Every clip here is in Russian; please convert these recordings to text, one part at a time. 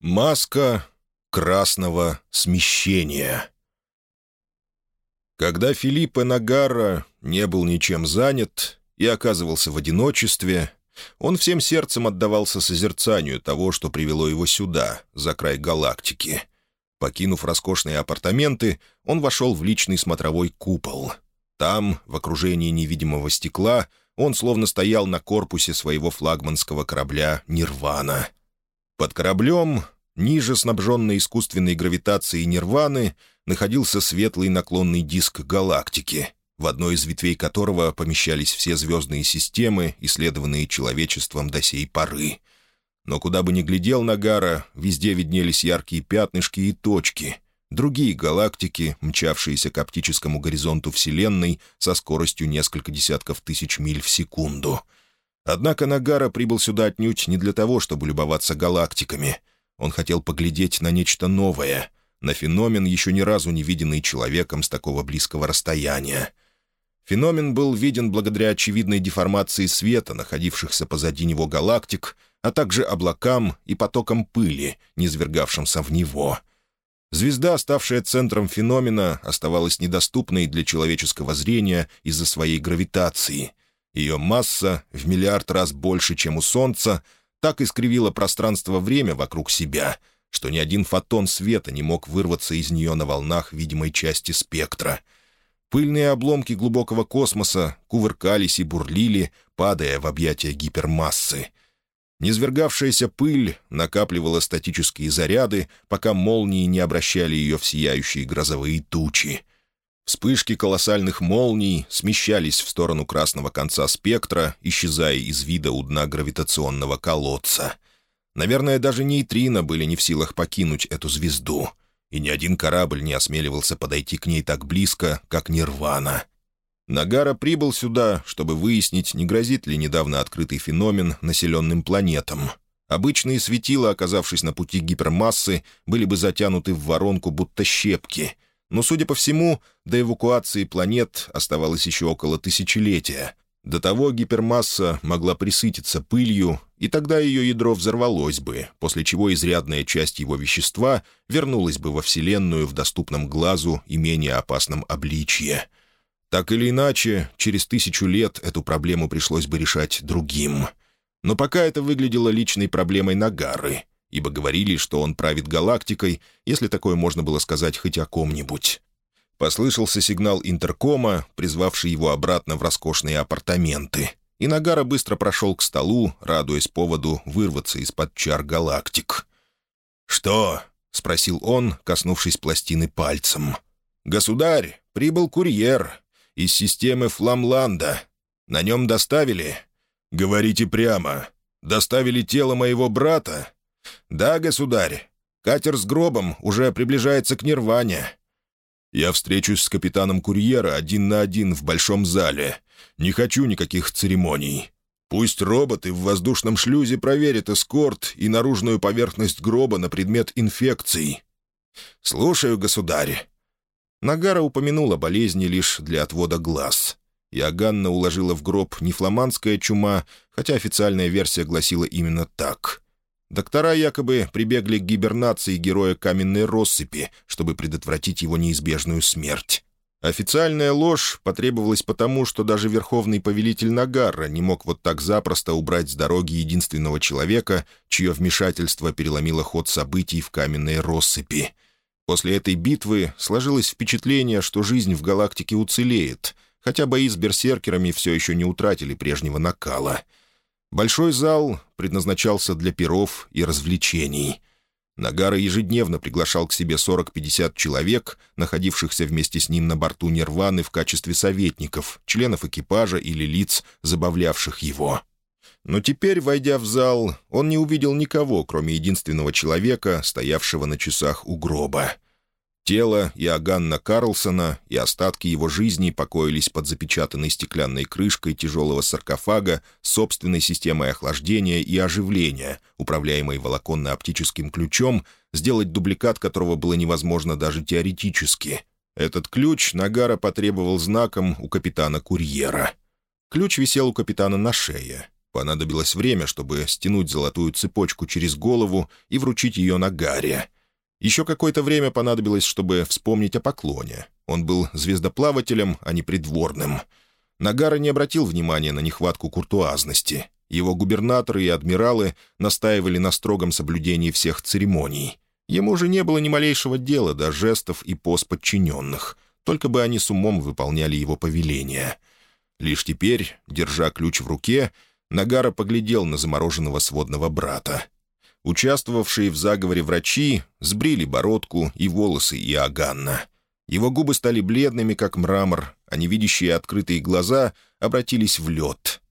Маска красного смещения Когда Филиппе Нагарра не был ничем занят и оказывался в одиночестве, он всем сердцем отдавался созерцанию того, что привело его сюда, за край галактики. Покинув роскошные апартаменты, он вошел в личный смотровой купол. Там, в окружении невидимого стекла, он словно стоял на корпусе своего флагманского корабля «Нирвана». Под кораблем, ниже снабженной искусственной гравитацией Нирваны, находился светлый наклонный диск галактики, в одной из ветвей которого помещались все звездные системы, исследованные человечеством до сей поры. Но куда бы ни глядел Нагара, везде виднелись яркие пятнышки и точки — другие галактики, мчавшиеся к оптическому горизонту Вселенной со скоростью несколько десятков тысяч миль в секунду — Однако Нагара прибыл сюда отнюдь не для того, чтобы любоваться галактиками. Он хотел поглядеть на нечто новое, на феномен, еще ни разу не виденный человеком с такого близкого расстояния. Феномен был виден благодаря очевидной деформации света, находившихся позади него галактик, а также облакам и потокам пыли, низвергавшимся в него. Звезда, ставшая центром феномена, оставалась недоступной для человеческого зрения из-за своей гравитации — ее масса, в миллиард раз больше, чем у Солнца, так искривила пространство-время вокруг себя, что ни один фотон света не мог вырваться из нее на волнах видимой части спектра. Пыльные обломки глубокого космоса кувыркались и бурлили, падая в объятия гипермассы. Низвергавшаяся пыль накапливала статические заряды, пока молнии не обращали ее в сияющие грозовые тучи — Вспышки колоссальных молний смещались в сторону красного конца спектра, исчезая из вида у дна гравитационного колодца. Наверное, даже нейтрино были не в силах покинуть эту звезду, и ни один корабль не осмеливался подойти к ней так близко, как Нирвана. Нагара прибыл сюда, чтобы выяснить, не грозит ли недавно открытый феномен населенным планетам. Обычные светила, оказавшись на пути гипермассы, были бы затянуты в воронку, будто щепки — но, судя по всему, до эвакуации планет оставалось еще около тысячелетия. До того гипермасса могла присытиться пылью, и тогда ее ядро взорвалось бы, после чего изрядная часть его вещества вернулась бы во Вселенную в доступном глазу и менее опасном обличье. Так или иначе, через тысячу лет эту проблему пришлось бы решать другим. Но пока это выглядело личной проблемой Нагары — ибо говорили, что он правит галактикой, если такое можно было сказать хоть о ком-нибудь. Послышался сигнал интеркома, призвавший его обратно в роскошные апартаменты, и Нагара быстро прошел к столу, радуясь поводу вырваться из-под чар галактик. «Что?» — спросил он, коснувшись пластины пальцем. «Государь, прибыл курьер из системы Фламланда. На нем доставили?» «Говорите прямо. Доставили тело моего брата?» «Да, государь. Катер с гробом уже приближается к Нирване». «Я встречусь с капитаном курьера один на один в большом зале. Не хочу никаких церемоний. Пусть роботы в воздушном шлюзе проверят эскорт и наружную поверхность гроба на предмет инфекций». «Слушаю, государь». Нагара упомянула болезни лишь для отвода глаз. Иоганна уложила в гроб не фламандская чума, хотя официальная версия гласила именно так. Доктора якобы прибегли к гибернации героя каменной россыпи, чтобы предотвратить его неизбежную смерть. Официальная ложь потребовалась потому, что даже верховный повелитель Нагарра не мог вот так запросто убрать с дороги единственного человека, чье вмешательство переломило ход событий в каменной россыпи. После этой битвы сложилось впечатление, что жизнь в галактике уцелеет, хотя бои с берсеркерами все еще не утратили прежнего накала — Большой зал предназначался для перов и развлечений. Нагара ежедневно приглашал к себе 40-50 человек, находившихся вместе с ним на борту Нирваны в качестве советников, членов экипажа или лиц, забавлявших его. Но теперь, войдя в зал, он не увидел никого, кроме единственного человека, стоявшего на часах у гроба — Тело Иоганна Карлсона и остатки его жизни покоились под запечатанной стеклянной крышкой тяжелого саркофага с собственной системой охлаждения и оживления, управляемой волоконно-оптическим ключом, сделать дубликат которого было невозможно даже теоретически. Этот ключ Нагара потребовал знаком у капитана-курьера. Ключ висел у капитана на шее. Понадобилось время, чтобы стянуть золотую цепочку через голову и вручить ее на Гарри. Еще какое-то время понадобилось, чтобы вспомнить о поклоне. Он был звездоплавателем, а не придворным. Нагара не обратил внимания на нехватку куртуазности. Его губернаторы и адмиралы настаивали на строгом соблюдении всех церемоний. Ему же не было ни малейшего дела до жестов и поз подчиненных, только бы они с умом выполняли его повеления. Лишь теперь, держа ключ в руке, Нагара поглядел на замороженного сводного брата. Участвовавшие в заговоре врачи сбрили бородку и волосы Иоганна. Его губы стали бледными, как мрамор, а невидящие открытые глаза обратились в лед.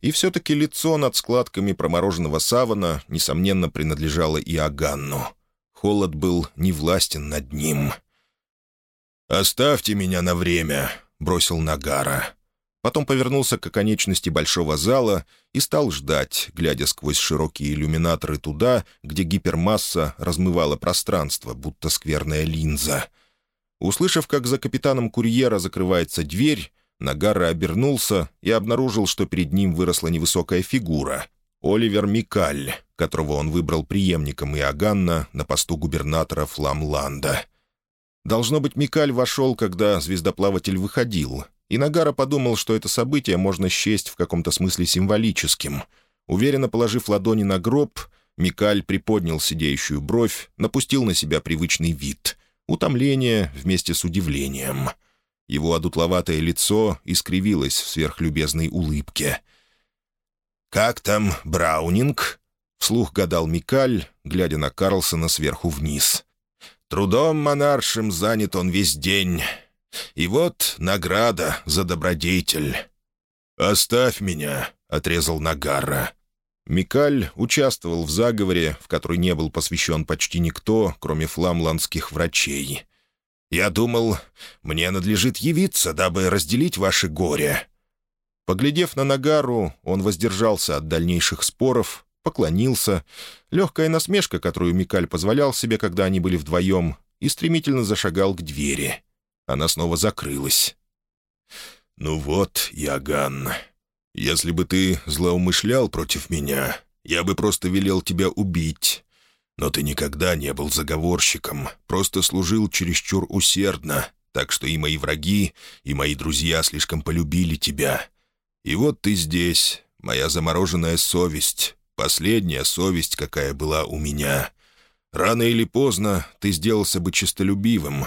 И все-таки лицо над складками промороженного савана, несомненно, принадлежало Иоганну. Холод был невластен над ним. «Оставьте меня на время», — бросил Нагара. Потом повернулся к оконечности большого зала и стал ждать, глядя сквозь широкие иллюминаторы туда, где гипермасса размывала пространство, будто скверная линза. Услышав, как за капитаном курьера закрывается дверь, Нагара обернулся и обнаружил, что перед ним выросла невысокая фигура — Оливер Микаль, которого он выбрал преемником Иоганна на посту губернатора Фламланда. Должно быть, Микаль вошел, когда звездоплаватель выходил, и Нагара подумал, что это событие можно счесть в каком-то смысле символическим. Уверенно положив ладони на гроб, Микаль приподнял сидеющую бровь, напустил на себя привычный вид. Утомление вместе с удивлением. Его одутловатое лицо искривилось в сверхлюбезной улыбке. «Как там Браунинг?» — вслух гадал Микаль, глядя на Карлсона сверху вниз. «Трудом монаршим занят он весь день». И вот награда за добродетель. «Оставь меня», — отрезал Нагара. Микаль участвовал в заговоре, в который не был посвящен почти никто, кроме фламландских врачей. «Я думал, мне надлежит явиться, дабы разделить ваше горе». Поглядев на Нагару, он воздержался от дальнейших споров, поклонился. Легкая насмешка, которую Микаль позволял себе, когда они были вдвоем, и стремительно зашагал к двери. Она снова закрылась. «Ну вот, Яган, если бы ты злоумышлял против меня, я бы просто велел тебя убить. Но ты никогда не был заговорщиком, просто служил чересчур усердно, так что и мои враги, и мои друзья слишком полюбили тебя. И вот ты здесь, моя замороженная совесть, последняя совесть, какая была у меня. Рано или поздно ты сделался бы честолюбивым.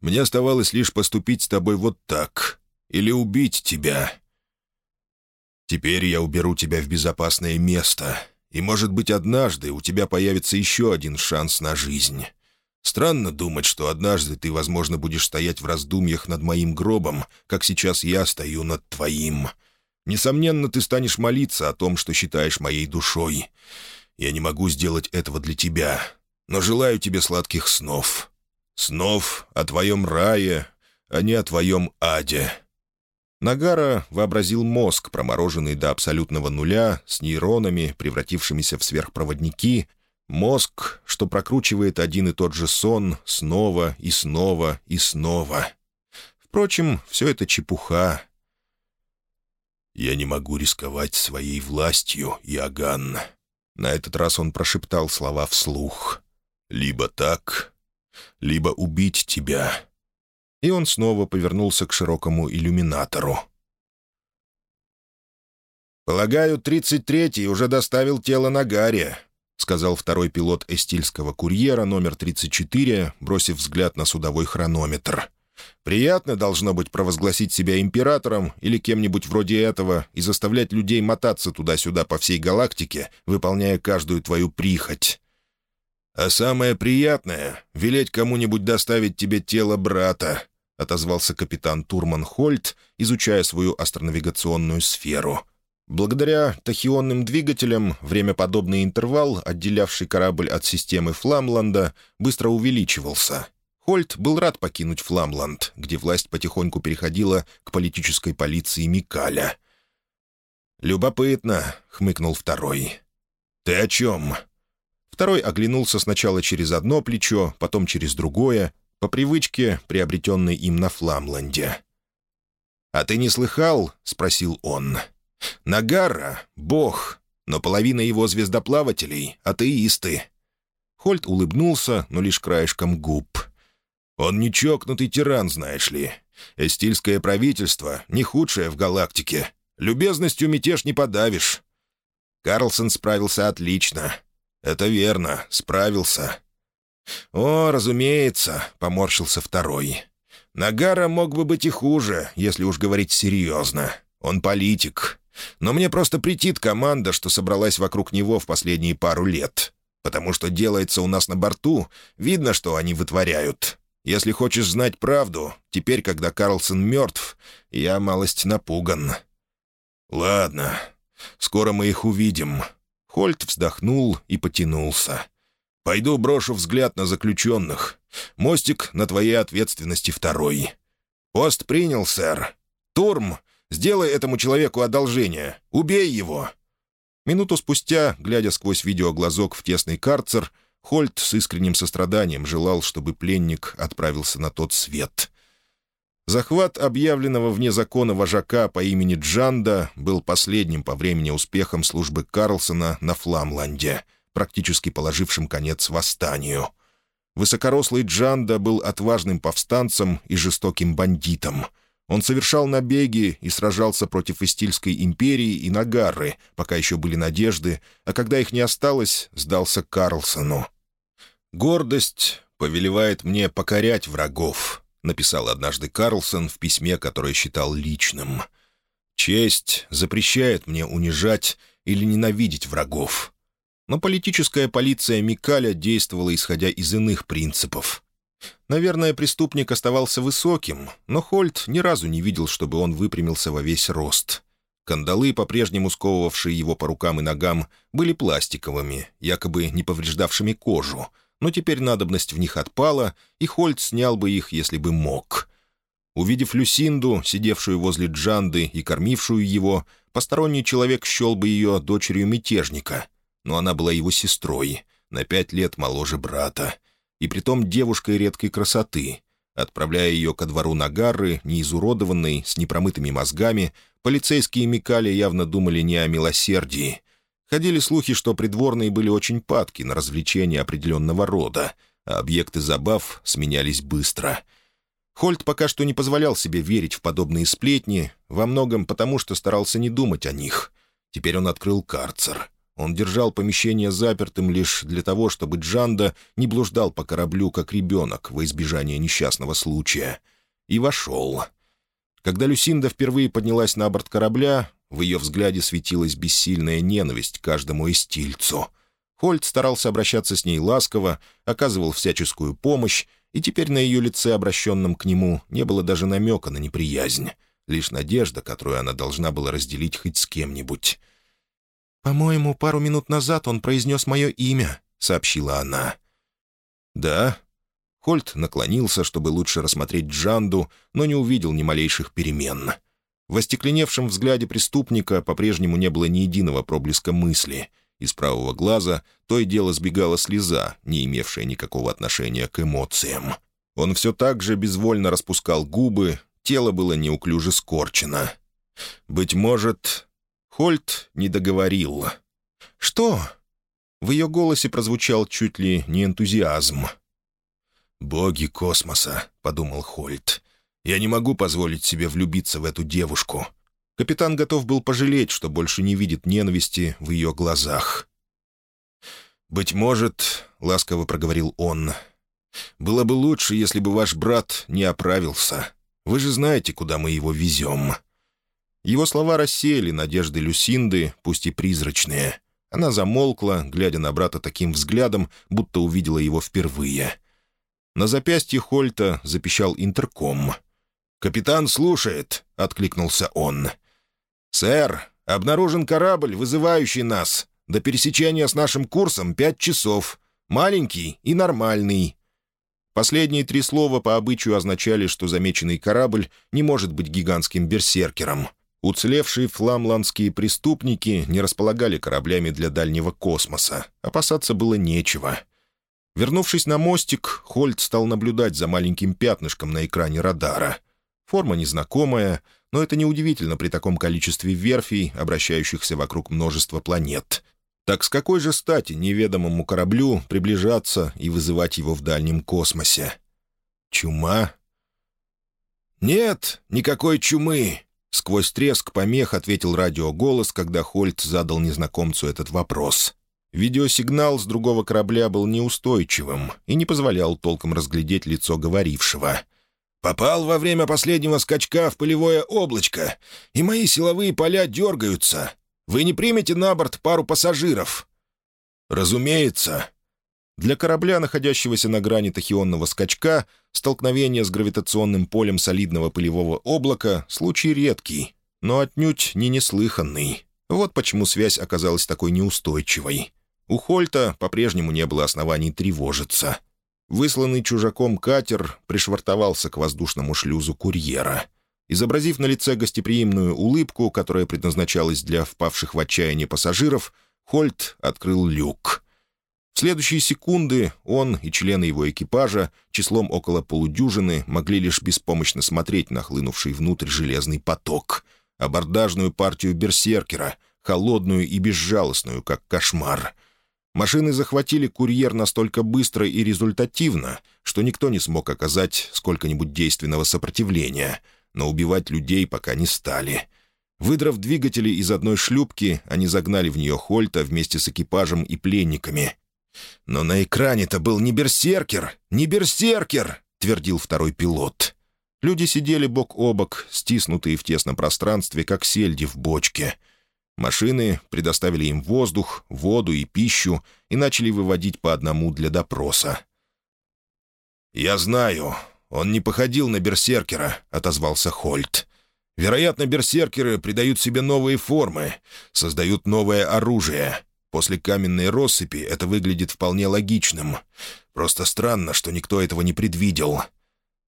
Мне оставалось лишь поступить с тобой вот так. Или убить тебя. Теперь я уберу тебя в безопасное место. И, может быть, однажды у тебя появится еще один шанс на жизнь. Странно думать, что однажды ты, возможно, будешь стоять в раздумьях над моим гробом, как сейчас я стою над твоим. Несомненно, ты станешь молиться о том, что считаешь моей душой. Я не могу сделать этого для тебя, но желаю тебе сладких снов. Снов о твоем рае, а не о твоем аде». Нагара вообразил мозг, промороженный до абсолютного нуля, с нейронами, превратившимися в сверхпроводники, мозг, что прокручивает один и тот же сон снова и снова и снова. Впрочем, все это чепуха. «Я не могу рисковать своей властью, Яган». На этот раз он прошептал слова вслух. Либо так, либо убить тебя». И он снова повернулся к широкому иллюминатору. «Полагаю, 33-й уже доставил тело на Гаре», — сказал второй пилот эстильского курьера номер 34, бросив взгляд на судовой хронометр. «Приятно должно быть провозгласить себя императором или кем-нибудь вроде этого и заставлять людей мотаться туда-сюда по всей галактике, выполняя каждую твою прихоть. «А самое приятное — велеть кому-нибудь доставить тебе тело брата», — отозвался капитан Турман Хольт, изучая свою астронавигационную сферу. Благодаря тахионным двигателям времяподобный интервал, отделявший корабль от системы Фламланда, быстро увеличивался. Хольт был рад покинуть Фламланд, где власть потихоньку переходила к политической полиции Микаля. «Любопытно», — хмыкнул второй. «Ты о чем?» Второй оглянулся сначала через одно плечо, потом через другое, по привычке, приобретенной им на Фламленде. «А ты не слыхал?» — спросил он. Нагарра — бог, но половина его звездоплавателей — атеисты». Хольт улыбнулся, но лишь краешком губ. «Он не чокнутый тиран, знаешь ли. Эстильское правительство — не худшее в галактике. Любезностью мятеж не подавишь». Карлсон справился отлично. «Это верно, справился». «О, разумеется», — поморщился второй. «Нагара мог бы быть и хуже, если уж говорить серьезно. Он политик. Но мне просто претит команда, что собралась вокруг него в последние пару лет. Потому что делается у нас на борту, видно, что они вытворяют. Если хочешь знать правду, теперь, когда Карлсон мертв, я малость напуган». «Ладно, скоро мы их увидим». Хольт вздохнул и потянулся. «Пойду брошу взгляд на заключенных. Мостик на твоей ответственности второй». «Пост принял, сэр. Турм, сделай этому человеку одолжение. Убей его». Минуту спустя, глядя сквозь видеоглазок в тесный карцер, Хольт с искренним состраданием желал, чтобы пленник отправился на тот свет. Захват объявленного вне закона вожака по имени Джанда был последним по времени успехом службы Карлсона на Фламланде, практически положившим конец восстанию. Высокорослый Джанда был отважным повстанцем и жестоким бандитом — он совершал набеги и сражался против Истильской империи и Нагары, пока еще были надежды, а когда их не осталось, сдался Карлсону. «Гордость повелевает мне покорять врагов», — написал однажды Карлсон в письме, которое считал личным. «Честь запрещает мне унижать или ненавидеть врагов». Но политическая полиция Микаля действовала исходя из иных принципов. Наверное, преступник оставался высоким, но Хольт ни разу не видел, чтобы он выпрямился во весь рост. Кандалы, по-прежнему сковывавшие его по рукам и ногам, были пластиковыми, якобы не повреждавшими кожу, но теперь надобность в них отпала, и Хольт снял бы их, если бы мог. Увидев Люсинду, сидевшую возле Джанды и кормившую его, посторонний человек счел бы ее дочерью мятежника, но она была его сестрой, на пять лет моложе брата и притом девушкой редкой красоты. Отправляя ее ко двору Нагары, неизуродованной, с непромытыми мозгами, полицейские Микали явно думали не о милосердии. Ходили слухи, что придворные были очень падки на развлечения определенного рода, а объекты забав сменялись быстро. Хольт пока что не позволял себе верить в подобные сплетни, во многом потому, что старался не думать о них. Теперь он открыл карцер — он держал помещение запертым лишь для того, чтобы Джанда не блуждал по кораблю, как ребенок, во избежание несчастного случая. И вошел. Когда Люсинда впервые поднялась на борт корабля, в ее взгляде светилась бессильная ненависть к каждому истильцу. Хольт старался обращаться с ней ласково, оказывал всяческую помощь, и теперь на ее лице, обращенном к нему, не было даже намека на неприязнь, лишь надежда, которую она должна была разделить хоть с кем-нибудь. «По-моему, пару минут назад он произнес мое имя», — сообщила она. «Да?» Хольт наклонился, чтобы лучше рассмотреть Джанду, но не увидел ни малейших перемен. В остекленевшем взгляде преступника по-прежнему не было ни единого проблеска мысли. Из правого глаза то и дело сбегала слеза, не имевшая никакого отношения к эмоциям. Он все так же безвольно распускал губы, тело было неуклюже скорчено. «Быть может, Хольт не договорил. «Что?» В ее голосе прозвучал чуть ли не энтузиазм. «Боги космоса», — подумал Хольт. «Я не могу позволить себе влюбиться в эту девушку». Капитан готов был пожалеть, что больше не видит ненависти в ее глазах. «Быть может», — ласково проговорил он, — «было бы лучше, если бы ваш брат не оправился. Вы же знаете, куда мы его везем». Его слова рассеяли надежды Люсинды, пусть и призрачные. Она замолкла, глядя на брата таким взглядом, будто увидела его впервые. На запястье Хольта запищал интерком. «Капитан слушает», — откликнулся он. «Сэр, обнаружен корабль, вызывающий нас. До пересечения с нашим курсом пять часов. Маленький и нормальный». Последние три слова по обычаю означали, что замеченный корабль не может быть гигантским берсеркером — Уцелевшие фламландские преступники не располагали кораблями для дальнего космоса. Опасаться было нечего. Вернувшись на мостик, Хольт стал наблюдать за маленьким пятнышком на экране радара. Форма незнакомая, но это неудивительно при таком количестве верфей, обращающихся вокруг множества планет. Так с какой же стати неведомому кораблю приближаться и вызывать его в дальнем космосе? Чума? «Нет, никакой чумы!» — сквозь треск помех ответил радиоголос, когда Хольт задал незнакомцу этот вопрос. Видеосигнал с другого корабля был неустойчивым и не позволял толком разглядеть лицо говорившего — Попал во время последнего скачка в пылевое облачко, и мои силовые поля дергаются. Вы не примете на борт пару пассажиров?» «Разумеется». Для корабля, находящегося на грани тахионного скачка, столкновение с гравитационным полем солидного пылевого облака — случай редкий, но отнюдь не неслыханный. Вот почему связь оказалась такой неустойчивой. У Хольта по-прежнему не было оснований тревожиться — Высланный чужаком катер пришвартовался к воздушному шлюзу курьера. Изобразив на лице гостеприимную улыбку, которая предназначалась для впавших в отчаяние пассажиров, Хольт открыл люк. В следующие секунды он и члены его экипажа, числом около полудюжины, могли лишь беспомощно смотреть на хлынувший внутрь железный поток, абордажную партию берсеркера, холодную и безжалостную, как кошмар — Машины захватили курьер настолько быстро и результативно, что никто не смог оказать сколько-нибудь действенного сопротивления, но убивать людей пока не стали. Выдрав двигатели из одной шлюпки, они загнали в нее Хольта вместе с экипажем и пленниками. «Но на экране-то был не берсеркер! Не берсеркер!» — твердил второй пилот. Люди сидели бок о бок, стиснутые в тесном пространстве, как сельди в бочке — Машины предоставили им воздух, воду и пищу и начали выводить по одному для допроса. «Я знаю, он не походил на берсеркера», — отозвался Хольт. «Вероятно, берсеркеры придают себе новые формы, создают новое оружие. После каменной россыпи это выглядит вполне логичным. Просто странно, что никто этого не предвидел».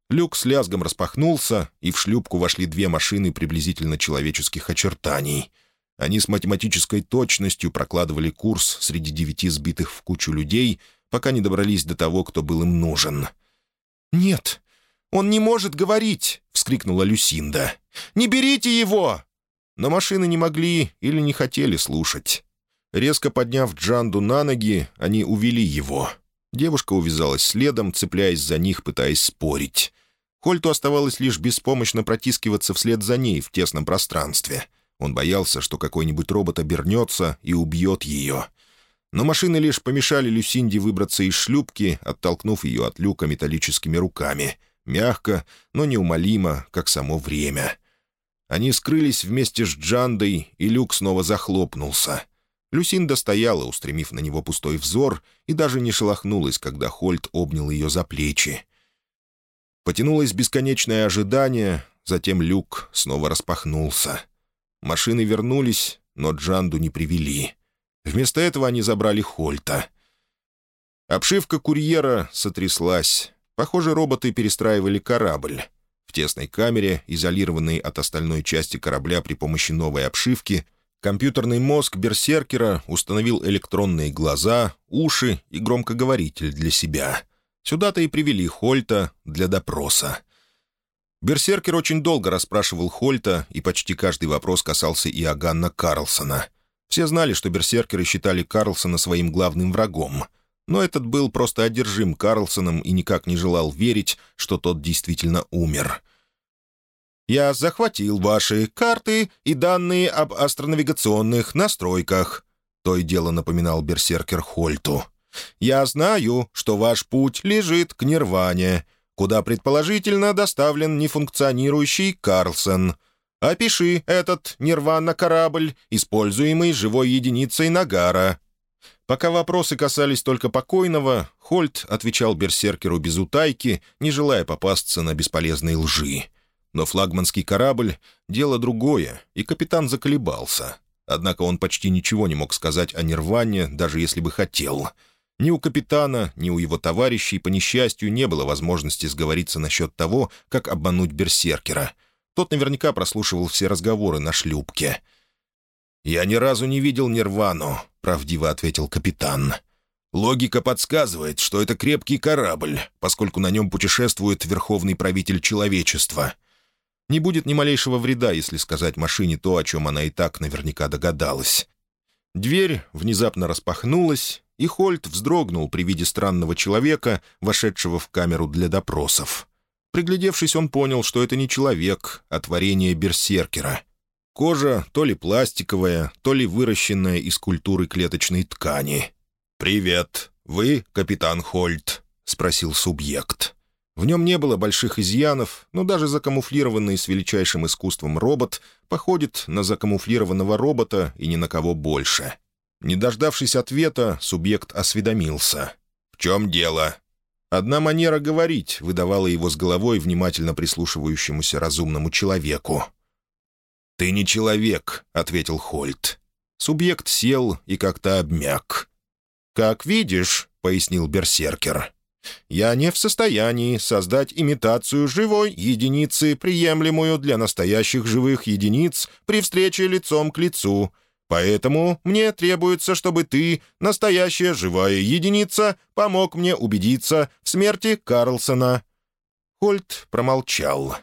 Люк с лязгом распахнулся, и в шлюпку вошли две машины приблизительно человеческих очертаний — они с математической точностью прокладывали курс среди девяти сбитых в кучу людей, пока не добрались до того, кто был им нужен. «Нет, он не может говорить!» — вскрикнула Люсинда. «Не берите его!» Но машины не могли или не хотели слушать. Резко подняв Джанду на ноги, они увели его. Девушка увязалась следом, цепляясь за них, пытаясь спорить. Хольту оставалось лишь беспомощно протискиваться вслед за ней в тесном пространстве — он боялся, что какой-нибудь робот обернется и убьет ее. Но машины лишь помешали Люсинде выбраться из шлюпки, оттолкнув ее от люка металлическими руками. Мягко, но неумолимо, как само время. Они скрылись вместе с Джандой, и люк снова захлопнулся. Люсинда стояла, устремив на него пустой взор, и даже не шелохнулась, когда Хольт обнял ее за плечи. Потянулось бесконечное ожидание, затем люк снова распахнулся. Машины вернулись, но Джанду не привели. Вместо этого они забрали Хольта. Обшивка курьера сотряслась. Похоже, роботы перестраивали корабль. В тесной камере, изолированной от остальной части корабля при помощи новой обшивки, компьютерный мозг берсеркера установил электронные глаза, уши и громкоговоритель для себя. Сюда-то и привели Хольта для допроса. Берсеркер очень долго расспрашивал Хольта, и почти каждый вопрос касался Иоганна Карлсона. Все знали, что берсеркеры считали Карлсона своим главным врагом. Но этот был просто одержим Карлсоном и никак не желал верить, что тот действительно умер. «Я захватил ваши карты и данные об астронавигационных настройках», — то и дело напоминал берсеркер Хольту. «Я знаю, что ваш путь лежит к Нирване куда предположительно доставлен нефункционирующий Карлсон. Опиши этот нирвана-корабль, используемый живой единицей Нагара». Пока вопросы касались только покойного, Хольт отвечал берсеркеру без утайки, не желая попасться на бесполезной лжи. Но флагманский корабль — дело другое, и капитан заколебался. Однако он почти ничего не мог сказать о Нирване, даже если бы хотел — ни у капитана, ни у его товарищей, по несчастью, не было возможности сговориться насчет того, как обмануть берсеркера. Тот наверняка прослушивал все разговоры на шлюпке. «Я ни разу не видел Нирвану», — правдиво ответил капитан. «Логика подсказывает, что это крепкий корабль, поскольку на нем путешествует верховный правитель человечества». Не будет ни малейшего вреда, если сказать машине то, о чем она и так наверняка догадалась. Дверь внезапно распахнулась, и Хольт вздрогнул при виде странного человека, вошедшего в камеру для допросов. Приглядевшись, он понял, что это не человек, а творение берсеркера. Кожа то ли пластиковая, то ли выращенная из культуры клеточной ткани. «Привет. Вы капитан Хольт?» — спросил субъект. В нем не было больших изъянов, но даже закамуфлированный с величайшим искусством робот походит на закамуфлированного робота и ни на кого больше. Не дождавшись ответа, субъект осведомился. «В чем дело?» Одна манера говорить выдавала его с головой внимательно прислушивающемуся разумному человеку. «Ты не человек», — ответил Хольт. Субъект сел и как-то обмяк. «Как видишь», — пояснил берсеркер, — «я не в состоянии создать имитацию живой единицы, приемлемую для настоящих живых единиц при встрече лицом к лицу. Поэтому мне требуется, чтобы ты, настоящая живая единица, помог мне убедиться в смерти Карлсона». Хольт промолчал.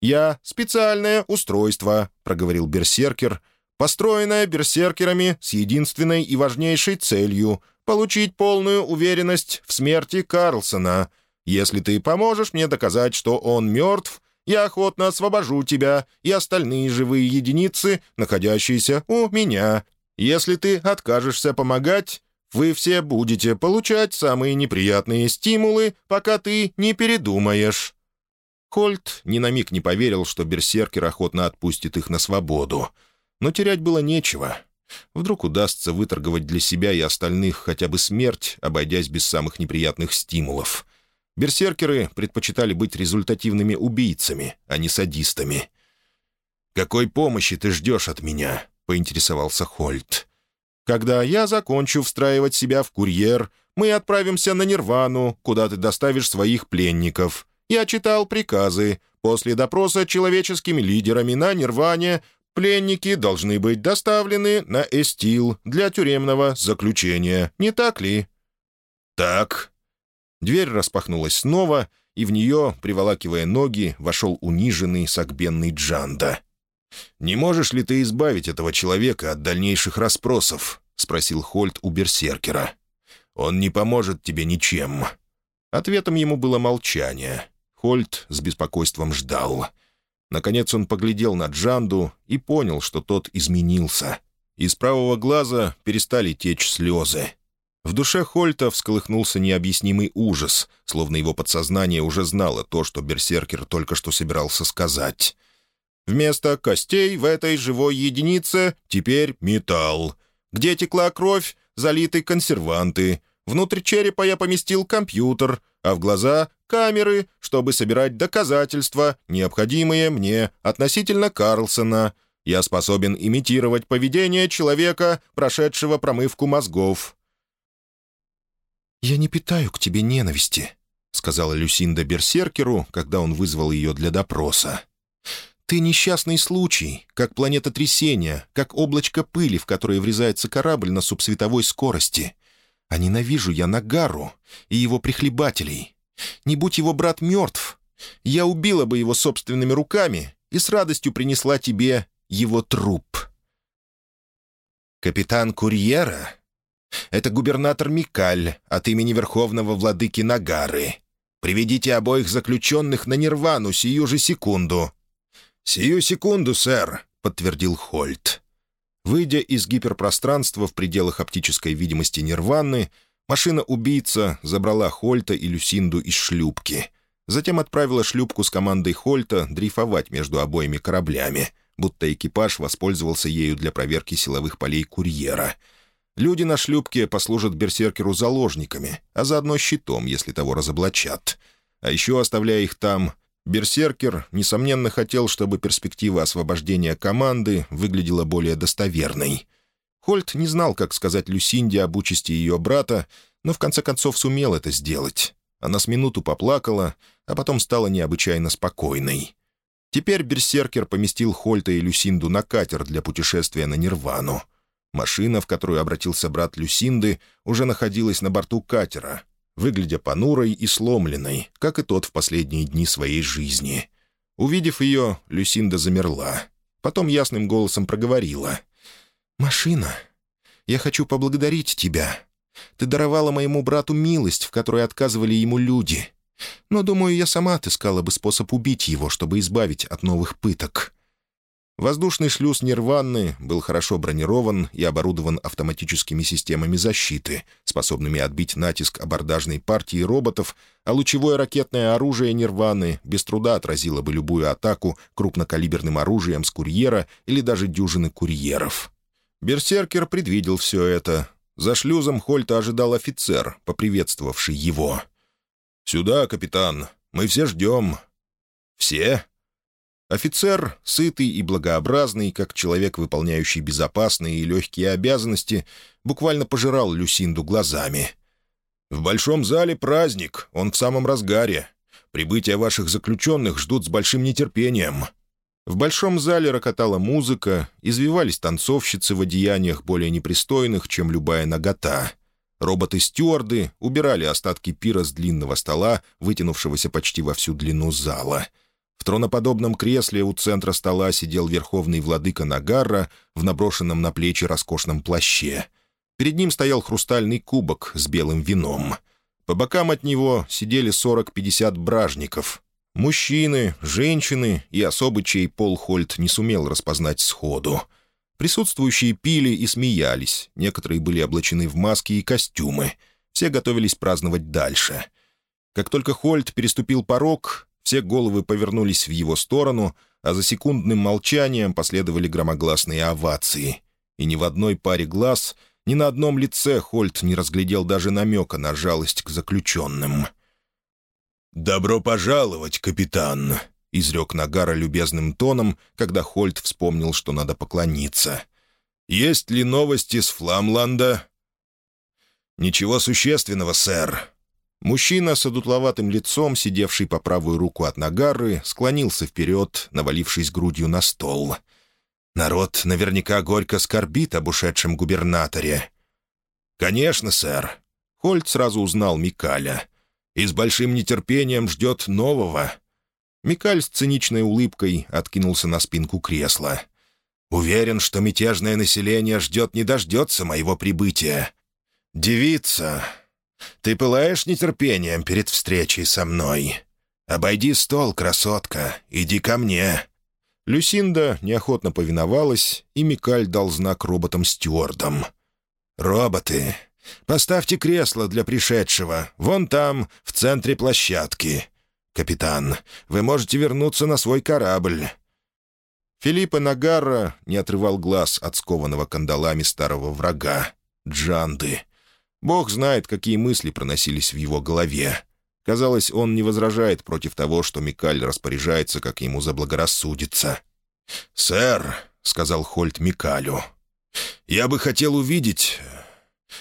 «Я — специальное устройство», — проговорил берсеркер, «построенное берсеркерами с единственной и важнейшей целью — получить полную уверенность в смерти Карлсона. Если ты поможешь мне доказать, что он мертв, я охотно освобожу тебя и остальные живые единицы, находящиеся у меня. Если ты откажешься помогать, вы все будете получать самые неприятные стимулы, пока ты не передумаешь». Хольт ни на миг не поверил, что берсеркер охотно отпустит их на свободу. Но терять было нечего. Вдруг удастся выторговать для себя и остальных хотя бы смерть, обойдясь без самых неприятных стимулов. Берсеркеры предпочитали быть результативными убийцами, а не садистами. «Какой помощи ты ждешь от меня?» — поинтересовался Хольт. «Когда я закончу встраивать себя в курьер, мы отправимся на Нирвану, куда ты доставишь своих пленников. Я читал приказы. После допроса человеческими лидерами на Нирване пленники должны быть доставлены на Эстил для тюремного заключения. Не так ли?» «Так». Дверь распахнулась снова, и в нее, приволакивая ноги, вошел униженный сагбенный Джанда. «Не можешь ли ты избавить этого человека от дальнейших расспросов?» — спросил Хольт у берсеркера. «Он не поможет тебе ничем». Ответом ему было молчание. Хольт с беспокойством ждал. Наконец он поглядел на Джанду и понял, что тот изменился. Из правого глаза перестали течь слезы. В душе Хольта всколыхнулся необъяснимый ужас, словно его подсознание уже знало то, что берсеркер только что собирался сказать. «Вместо костей в этой живой единице теперь металл. Где текла кровь, залиты консерванты. Внутрь черепа я поместил компьютер, а в глаза — камеры, чтобы собирать доказательства, необходимые мне относительно Карлсона. Я способен имитировать поведение человека, прошедшего промывку мозгов». «Я не питаю к тебе ненависти», — сказала Люсинда Берсеркеру, когда он вызвал ее для допроса. «Ты несчастный случай, как планета трясения, как облачко пыли, в которое врезается корабль на субсветовой скорости. А ненавижу я Нагару и его прихлебателей. Не будь его брат мертв, я убила бы его собственными руками и с радостью принесла тебе его труп. Капитан Курьера — это губернатор Микаль от имени Верховного Владыки Нагары. Приведите обоих заключенных на Нирвану сию же секунду». «Сию секунду, сэр», — подтвердил Хольт. Выйдя из гиперпространства в пределах оптической видимости Нирваны, машина-убийца забрала Хольта и Люсинду из шлюпки. Затем отправила шлюпку с командой Хольта дрейфовать между обоими кораблями, будто экипаж воспользовался ею для проверки силовых полей курьера. Люди на шлюпке послужат берсеркеру заложниками, а заодно щитом, если того разоблачат. А еще, оставляя их там, Берсеркер, несомненно, хотел, чтобы перспектива освобождения команды выглядела более достоверной. Хольт не знал, как сказать Люсинде об участи ее брата, но в конце концов сумел это сделать. Она с минуту поплакала, а потом стала необычайно спокойной. Теперь Берсеркер поместил Хольта и Люсинду на катер для путешествия на Нирвану. Машина, в которую обратился брат Люсинды, уже находилась на борту катера, выглядя понурой и сломленной, как и тот в последние дни своей жизни. Увидев ее, Люсинда замерла. Потом ясным голосом проговорила. «Машина, я хочу поблагодарить тебя. Ты даровала моему брату милость, в которой отказывали ему люди. Но, думаю, я сама отыскала бы способ убить его, чтобы избавить от новых пыток». Воздушный шлюз «Нирванны» был хорошо бронирован и оборудован автоматическими системами защиты, способными отбить натиск абордажной партии роботов, а лучевое ракетное оружие «Нирваны» без труда отразило бы любую атаку крупнокалиберным оружием с курьера или даже дюжины курьеров. Берсеркер предвидел все это. За шлюзом Хольта ожидал офицер, поприветствовавший его. «Сюда, капитан. Мы все ждем». «Все?» Офицер, сытый и благообразный, как человек, выполняющий безопасные и легкие обязанности, буквально пожирал Люсинду глазами. «В большом зале праздник, он в самом разгаре. Прибытие ваших заключенных ждут с большим нетерпением». В большом зале рокотала музыка, извивались танцовщицы в одеяниях более непристойных, чем любая нагота. Роботы-стюарды убирали остатки пира с длинного стола, вытянувшегося почти во всю длину зала — в троноподобном кресле у центра стола сидел верховный владыка Нагарра в наброшенном на плечи роскошном плаще. Перед ним стоял хрустальный кубок с белым вином. По бокам от него сидели 40-50 бражников. Мужчины, женщины и особый, чей пол Хольт не сумел распознать сходу. Присутствующие пили и смеялись, некоторые были облачены в маски и костюмы. Все готовились праздновать дальше. Как только Хольт переступил порог, все головы повернулись в его сторону, а за секундным молчанием последовали громогласные овации. И ни в одной паре глаз, ни на одном лице Хольт не разглядел даже намека на жалость к заключенным. «Добро пожаловать, капитан!» — изрек Нагара любезным тоном, когда Хольт вспомнил, что надо поклониться. «Есть ли новости с Фламланда?» «Ничего существенного, сэр», Мужчина с одутловатым лицом, сидевший по правую руку от Нагары, склонился вперед, навалившись грудью на стол. «Народ наверняка горько скорбит об ушедшем губернаторе». «Конечно, сэр». Хольт сразу узнал Микаля. «И с большим нетерпением ждет нового». Микаль с циничной улыбкой откинулся на спинку кресла. «Уверен, что мятежное население ждет не дождется моего прибытия. Девица, ты пылаешь нетерпением перед встречей со мной? Обойди стол, красотка, иди ко мне». Люсинда неохотно повиновалась, и Микаль дал знак роботам-стюардам. «Роботы, поставьте кресло для пришедшего, вон там, в центре площадки. Капитан, вы можете вернуться на свой корабль». Филиппа Нагарра не отрывал глаз от скованного кандалами старого врага — Джанды — Бог знает, какие мысли проносились в его голове. Казалось, он не возражает против того, что Микаль распоряжается, как ему заблагорассудится. «Сэр», — сказал Хольт Микалю, — «я бы хотел увидеть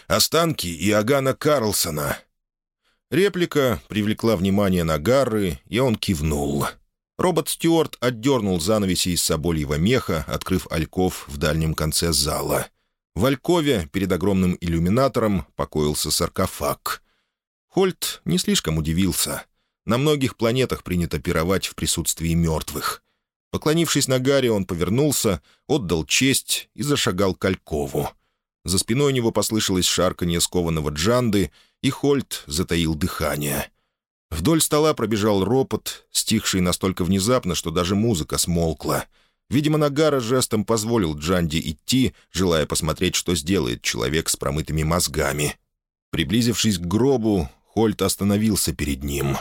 останки Иоганна Карлсона». Реплика привлекла внимание Нагарры, и он кивнул. Робот-стюарт отдернул занавеси из собольего меха, открыв альков в дальнем конце зала. В Алькове перед огромным иллюминатором покоился саркофаг. Хольт не слишком удивился. На многих планетах принято пировать в присутствии мертвых. Поклонившись на Гарри, он повернулся, отдал честь и зашагал к Алькову. За спиной него послышалось шарканье скованного джанды, и Хольт затаил дыхание. Вдоль стола пробежал ропот, стихший настолько внезапно, что даже музыка смолкла — Видимо, Нагара жестом позволил Джанди идти, желая посмотреть, что сделает человек с промытыми мозгами. Приблизившись к гробу, Хольт остановился перед ним.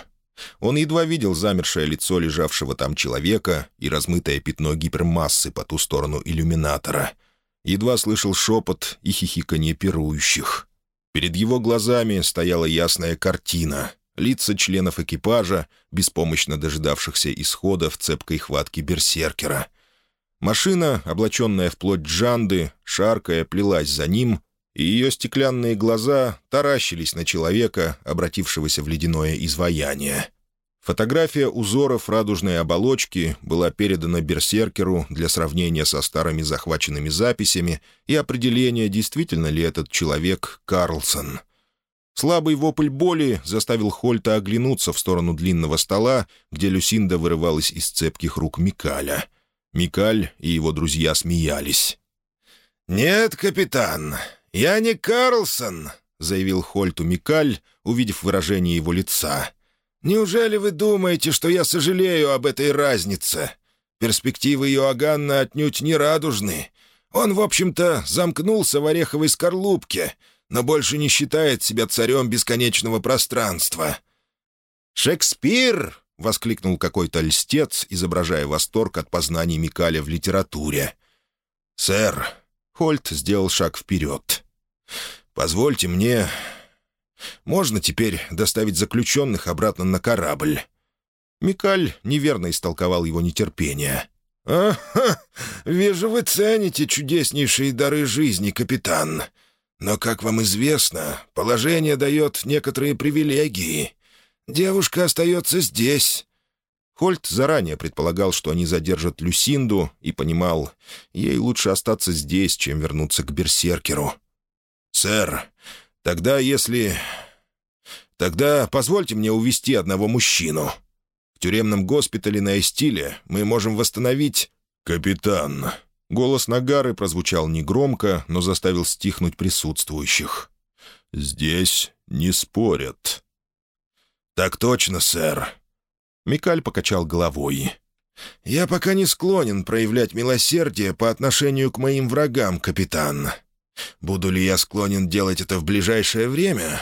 Он едва видел замершее лицо лежавшего там человека и размытое пятно гипермассы по ту сторону иллюминатора. Едва слышал шепот и хихиканье пирующих. Перед его глазами стояла ясная картина — лица членов экипажа, беспомощно дожидавшихся исхода в цепкой хватке берсеркера. Машина, облаченная в плоть Джанды, шаркая, плелась за ним, и ее стеклянные глаза таращились на человека, обратившегося в ледяное изваяние. Фотография узоров радужной оболочки была передана берсеркеру для сравнения со старыми захваченными записями и определения, действительно ли этот человек Карлсон. Слабый вопль боли заставил Хольта оглянуться в сторону длинного стола, где Люсинда вырывалась из цепких рук Микаля. Микаль и его друзья смеялись. «Нет, капитан, я не Карлсон», — заявил Хольту Микаль, увидев выражение его лица. «Неужели вы думаете, что я сожалею об этой разнице? Перспективы Иоганна отнюдь не радужны. Он, в общем-то, замкнулся в ореховой скорлупке, но больше не считает себя царем бесконечного пространства». «Шекспир!» — воскликнул какой-то льстец, изображая восторг от познаний Микаля в литературе. «Сэр!» — Хольт сделал шаг вперед. «Позвольте мне... Можно теперь доставить заключенных обратно на корабль?» Микаль неверно истолковал его нетерпение. «Ага, вижу, вы цените чудеснейшие дары жизни, капитан. Но, как вам известно, положение дает некоторые привилегии. Девушка остается здесь». Хольт заранее предполагал, что они задержат Люсинду, и понимал, ей лучше остаться здесь, чем вернуться к Берсеркеру. «Сэр, тогда если... Тогда позвольте мне увести одного мужчину. В тюремном госпитале на Эстиле мы можем восстановить...» «Капитан!» Голос Нагары прозвучал негромко, но заставил стихнуть присутствующих. «Здесь не спорят». «Так точно, сэр». Микаль покачал головой. «Я пока не склонен проявлять милосердие по отношению к моим врагам, капитан. Буду ли я склонен делать это в ближайшее время?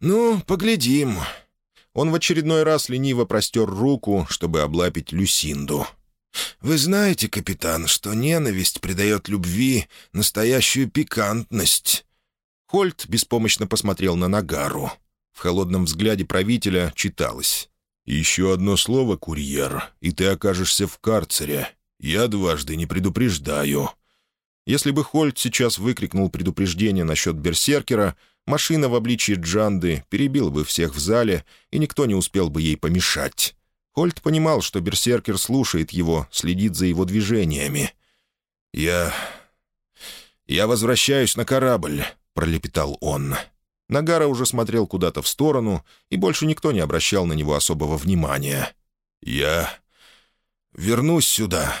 Ну, поглядим». Он в очередной раз лениво простер руку, чтобы облапить Люсинду. «Вы знаете, капитан, что ненависть придает любви настоящую пикантность». Хольт беспомощно посмотрел на Нагару. В холодном взгляде правителя читалось. «Еще одно слово, курьер, и ты окажешься в карцере. Я дважды не предупреждаю». Если бы Хольт сейчас выкрикнул предупреждение насчет берсеркера, машина в обличии Джанды перебила бы всех в зале, и никто не успел бы ей помешать. Хольт понимал, что берсеркер слушает его, следит за его движениями. «Я... я возвращаюсь на корабль», — пролепетал он. Нагара уже смотрел куда-то в сторону, и больше никто не обращал на него особого внимания. «Я вернусь сюда,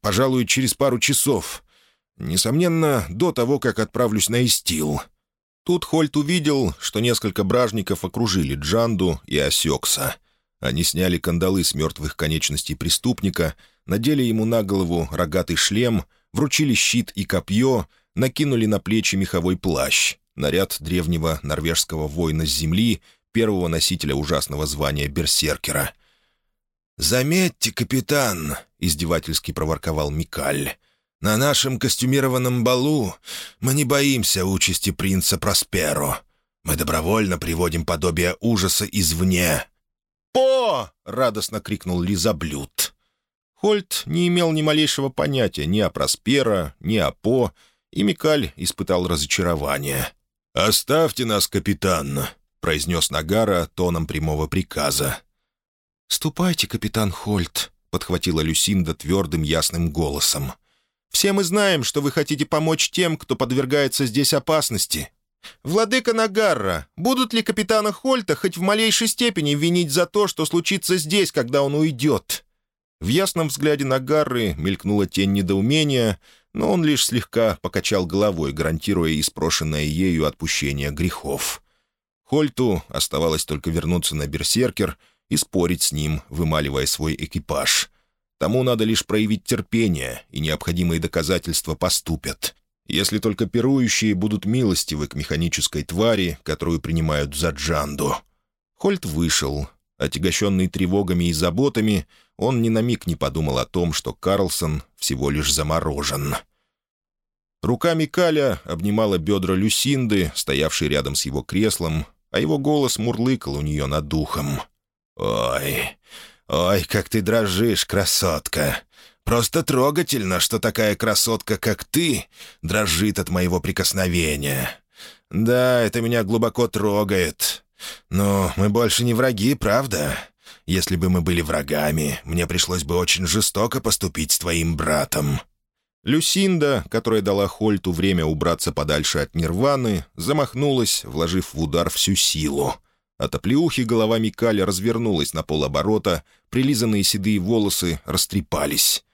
пожалуй, через пару часов. Несомненно, до того, как отправлюсь на Истил». Тут Хольт увидел, что несколько бражников окружили Джанду и осекся. Они сняли кандалы с мертвых конечностей преступника, надели ему на голову рогатый шлем, вручили щит и копье, накинули на плечи меховой плащ, наряд древнего норвежского воина с земли, первого носителя ужасного звания берсеркера. «Заметьте, капитан», — издевательски проворковал Микаль, на нашем костюмированном балу мы не боимся участи принца Просперо. Мы добровольно приводим подобие ужаса извне». «По!» — радостно крикнул Лизаблюд. Хольт не имел ни малейшего понятия ни о Просперо, ни о По, и Микаль испытал разочарование. «Оставьте нас, капитан», — произнес Нагара тоном прямого приказа. «Ступайте, капитан Хольт», — подхватила Люсинда твердым ясным голосом. Все мы знаем, что вы хотите помочь тем, кто подвергается здесь опасности. Владыка Нагарра, будут ли капитана Хольта хоть в малейшей степени винить за то, что случится здесь, когда он уйдет?» В ясном взгляде Нагарры мелькнула тень недоумения, но он лишь слегка покачал головой, гарантируя испрошенное ею отпущение грехов. Хольту оставалось только вернуться на берсеркер и спорить с ним, вымаливая свой экипаж. Тому надо лишь проявить терпение, и необходимые доказательства поступят. Если только пирующие будут милостивы к механической твари, которую принимают за Джанду. Хольт вышел. Отягощенный тревогами и заботами, он ни на миг не подумал о том, что Карлсон всего лишь заморожен. Рука Микаля обнимала бедра Люсинды, стоявшей рядом с его креслом, а его голос мурлыкал у нее над духом. «Ой, «Ой, как ты дрожишь, красотка! Просто трогательно, что такая красотка, как ты, дрожит от моего прикосновения. Да, это меня глубоко трогает. Но мы больше не враги, правда? Если бы мы были врагами, мне пришлось бы очень жестоко поступить с твоим братом». Люсинда, которая дала Хольту время убраться подальше от Нирваны, замахнулась, вложив в удар всю силу. От оплеухи голова Микаля развернулась на полоборота, прилизанные седые волосы растрепались.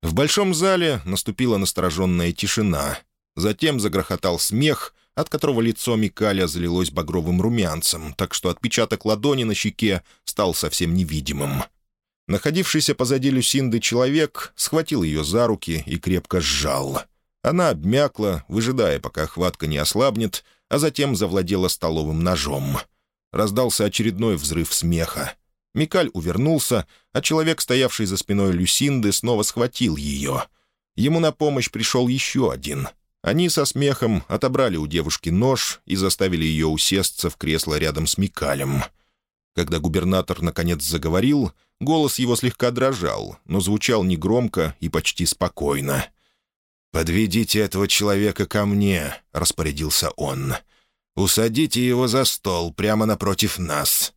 В большом зале наступила настороженная тишина. Затем загрохотал смех, от которого лицо Микаля залилось багровым румянцем, так что отпечаток ладони на щеке стал совсем невидимым. Находившийся позади Люсинды человек схватил ее за руки и крепко сжал. Она обмякла, выжидая, пока хватка не ослабнет, а затем завладела столовым ножом. Раздался очередной взрыв смеха. Микаль увернулся, а человек, стоявший за спиной Люсинды, снова схватил ее. Ему на помощь пришел еще один. Они со смехом отобрали у девушки нож и заставили ее усесться в кресло рядом с Микалем. Когда губернатор наконец заговорил, голос его слегка дрожал, но звучал негромко и почти спокойно. «Подведите этого человека ко мне», — распорядился он. «Усадите его за стол прямо напротив нас».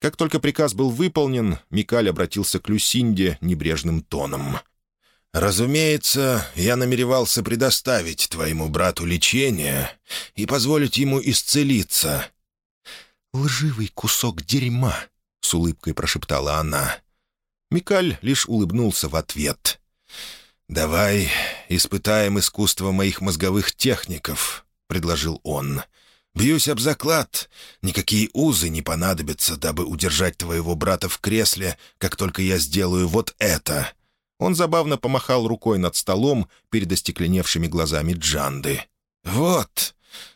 Как только приказ был выполнен, Микаль обратился к Люсинде небрежным тоном. «Разумеется, я намеревался предоставить твоему брату лечение и позволить ему исцелиться». «Лживый кусок дерьма», — с улыбкой прошептала она. Микаль лишь улыбнулся в ответ. «Давай испытаем искусство моих мозговых техников», — предложил он. Бьюсь об заклад. Никакие узы не понадобятся, дабы удержать твоего брата в кресле, как только я сделаю вот это». Он забавно помахал рукой над столом перед остекленевшими глазами Джанды. «Вот.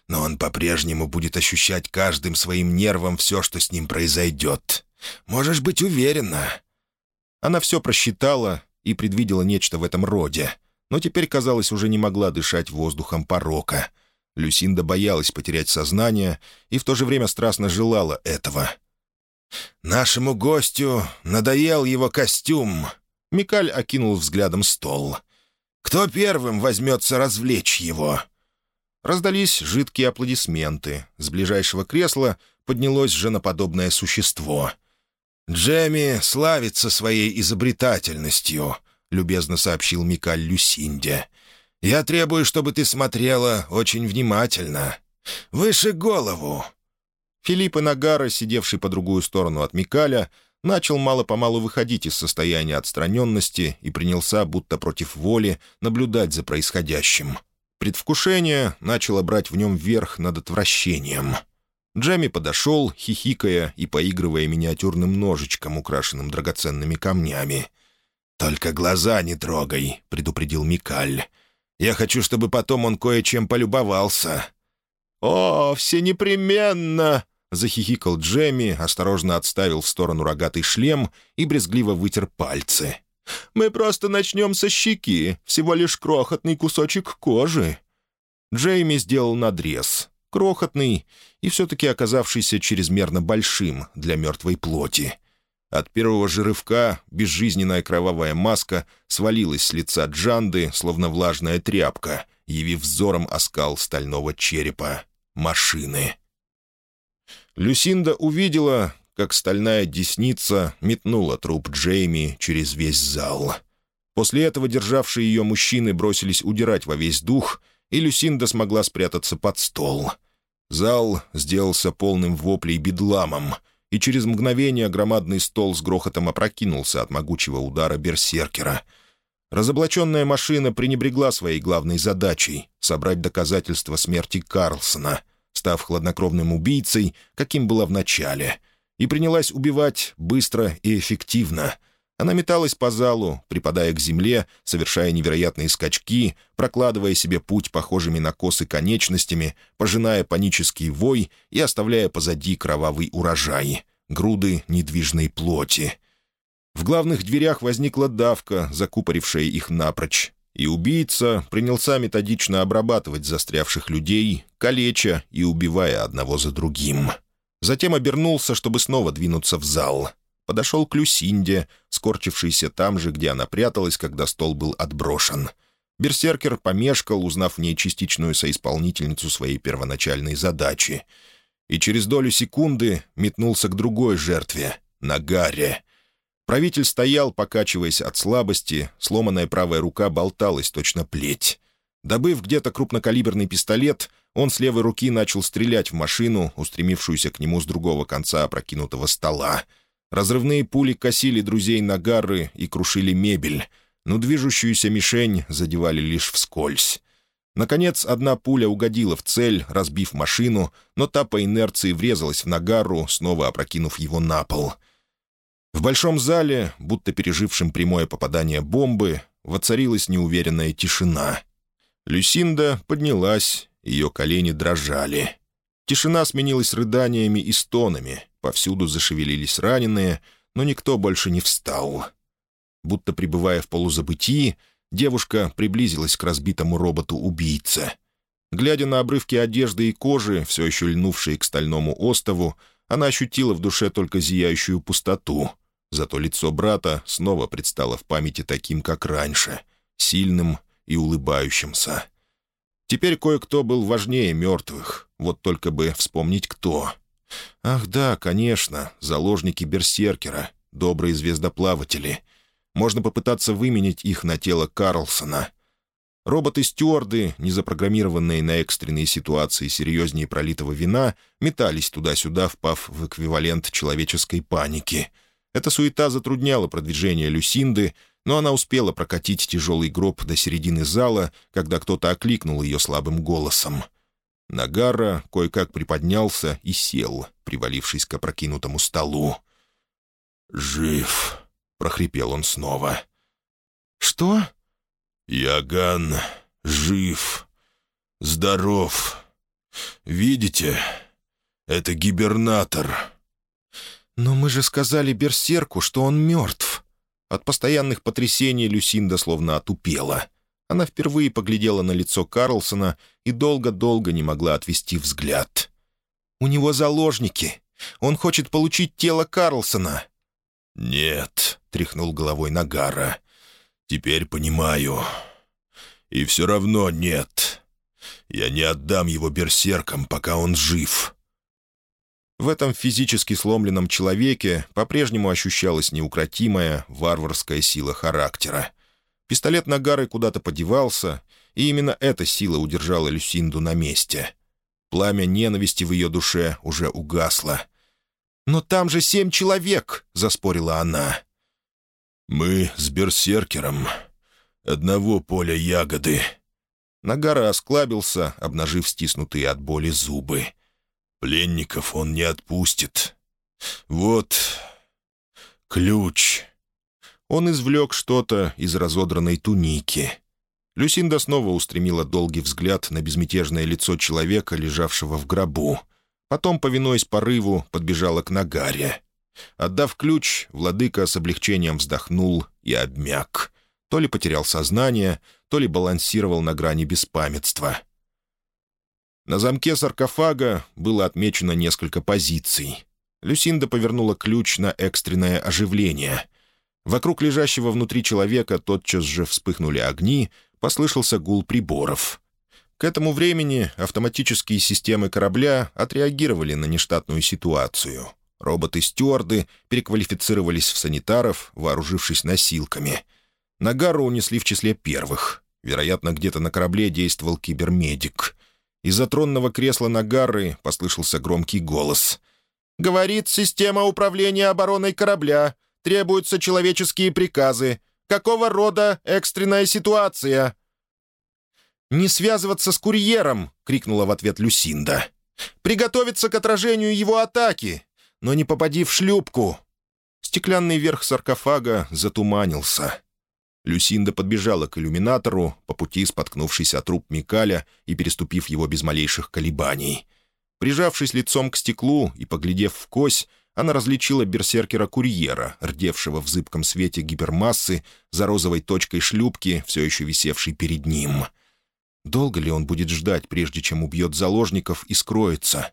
Но он по-прежнему будет ощущать каждым своим нервом все, что с ним произойдет. Можешь быть уверена». Она все просчитала и предвидела нечто в этом роде, но теперь, казалось, уже не могла дышать воздухом порока — Люсинда боялась потерять сознание и в то же время страстно желала этого. «Нашему гостю надоел его костюм», — Микаль окинул взглядом стол. «Кто первым возьмется развлечь его?» Раздались жидкие аплодисменты. С ближайшего кресла поднялось женоподобное существо. «Джемми славится своей изобретательностью», — любезно сообщил Микаль Люсинде. Я требую, чтобы ты смотрела очень внимательно. Выше голову!» Филипп Нагара, сидевший по другую сторону от Микаля, начал мало-помалу выходить из состояния отстраненности и принялся, будто против воли, наблюдать за происходящим. Предвкушение начало брать в нем верх над отвращением. Джемми подошел, хихикая и поигрывая миниатюрным ножичком, украшенным драгоценными камнями. «Только глаза не трогай», — предупредил Микаль. Я хочу, чтобы потом он кое-чем полюбовался». «О, все непременно!» — захихикал Джемми, осторожно отставил в сторону рогатый шлем и брезгливо вытер пальцы. «Мы просто начнем со щеки, всего лишь крохотный кусочек кожи». Джейми сделал надрез, крохотный и все-таки оказавшийся чрезмерно большим для мертвой плоти. От первого же рывка безжизненная кровавая маска свалилась с лица Джанды, словно влажная тряпка, явив взором оскал стального черепа машины. Люсинда увидела, как стальная десница метнула труп Джейми через весь зал. После этого державшие ее мужчины бросились удирать во весь дух, и Люсинда смогла спрятаться под стол. Зал сделался полным воплей бедламом — и через мгновение громадный стол с грохотом опрокинулся от могучего удара берсеркера. Разоблаченная машина пренебрегла своей главной задачей — собрать доказательства смерти Карлсона, став хладнокровным убийцей, каким была в начале, и принялась убивать быстро и эффективно — она металась по залу, припадая к земле, совершая невероятные скачки, прокладывая себе путь похожими на косы конечностями, пожиная панический вой и оставляя позади кровавый урожай, груды недвижной плоти. В главных дверях возникла давка, закупорившая их напрочь, и убийца принялся методично обрабатывать застрявших людей, калеча и убивая одного за другим. Затем обернулся, чтобы снова двинуться в зал — подошел к Люсинде, скорчившейся там же, где она пряталась, когда стол был отброшен. Берсеркер помешкал, узнав в ней частичную соисполнительницу своей первоначальной задачи. И через долю секунды метнулся к другой жертве — на Гарре. Правитель стоял, покачиваясь от слабости, сломанная правая рука болталась, точно плеть. Добыв где-то крупнокалиберный пистолет, он с левой руки начал стрелять в машину, устремившуюся к нему с другого конца опрокинутого стола. Разрывные пули косили друзей Нагары и крушили мебель, но движущуюся мишень задевали лишь вскользь. Наконец, одна пуля угодила в цель, разбив машину, но та по инерции врезалась в Нагару, снова опрокинув его на пол. В большом зале, будто пережившем прямое попадание бомбы, воцарилась неуверенная тишина. Люсинда поднялась, ее колени дрожали. Тишина сменилась рыданиями и стонами, повсюду зашевелились раненые, но никто больше не встал. Будто пребывая в полузабытии, девушка приблизилась к разбитому роботу-убийце. Глядя на обрывки одежды и кожи, все еще льнувшие к стальному остову, она ощутила в душе только зияющую пустоту. Зато лицо брата снова предстало в памяти таким, как раньше, сильным и улыбающимся. Теперь кое-кто был важнее мертвых, вот только бы вспомнить кто. Ах да, конечно, заложники Берсеркера, добрые звездоплаватели. Можно попытаться выменить их на тело Карлсона. Роботы-стюарды, не запрограммированные на экстренные ситуации серьезнее пролитого вина, метались туда-сюда, впав в эквивалент человеческой паники. Эта суета затрудняла продвижение Люсинды, но она успела прокатить тяжелый гроб до середины зала, когда кто-то окликнул ее слабым голосом. Нагара кое-как приподнялся и сел, привалившись к опрокинутому столу. «Жив», — прохрипел он снова. «Что?» «Яган жив, здоров. Видите, это гибернатор». «Но мы же сказали Берсерку, что он мертв». От постоянных потрясений Люсинда словно отупела. Она впервые поглядела на лицо Карлсона и долго-долго не могла отвести взгляд. «У него заложники. Он хочет получить тело Карлсона». «Нет», — тряхнул головой Нагара. «Теперь понимаю. И все равно нет. Я не отдам его берсеркам, пока он жив». В этом физически сломленном человеке по-прежнему ощущалась неукротимая варварская сила характера. Пистолет Нагары куда-то подевался, и именно эта сила удержала Люсинду на месте. Пламя ненависти в ее душе уже угасло. «Но там же семь человек!» — заспорила она. «Мы с берсеркером. Одного поля ягоды». Нагара осклабился, обнажив стиснутые от боли зубы. «Пленников он не отпустит. Вот ключ». Он извлек что-то из разодранной туники. Люсинда снова устремила долгий взгляд на безмятежное лицо человека, лежавшего в гробу. Потом, повинуясь порыву, подбежала к Нагаре. Отдав ключ, владыка с облегчением вздохнул и обмяк. То ли потерял сознание, то ли балансировал на грани беспамятства. На замке саркофага было отмечено несколько позиций. Люсинда повернула ключ на экстренное оживление. Вокруг лежащего внутри человека тотчас же вспыхнули огни, послышался гул приборов. К этому времени автоматические системы корабля отреагировали на нештатную ситуацию. Роботы-стюарды переквалифицировались в санитаров, вооружившись носилками. Нагару унесли в числе первых. Вероятно, где-то на корабле действовал кибермедик. Из-за тронного кресла Нагары послышался громкий голос. «Говорит система управления обороной корабля. Требуются человеческие приказы. Какого рода экстренная ситуация?» «Не связываться с курьером!» — крикнула в ответ Люсинда. «Приготовиться к отражению его атаки! но не попади в шлюпку!» Стеклянный верх саркофага затуманился. Люсинда подбежала к иллюминатору, по пути споткнувшись от труп Микаля и переступив его без малейших колебаний. Прижавшись лицом к стеклу и поглядев в кось, она различила берсеркера-курьера, рдевшего в зыбком свете гипермассы за розовой точкой шлюпки, все еще висевшей перед ним. Долго ли он будет ждать, прежде чем убьет заложников и скроется?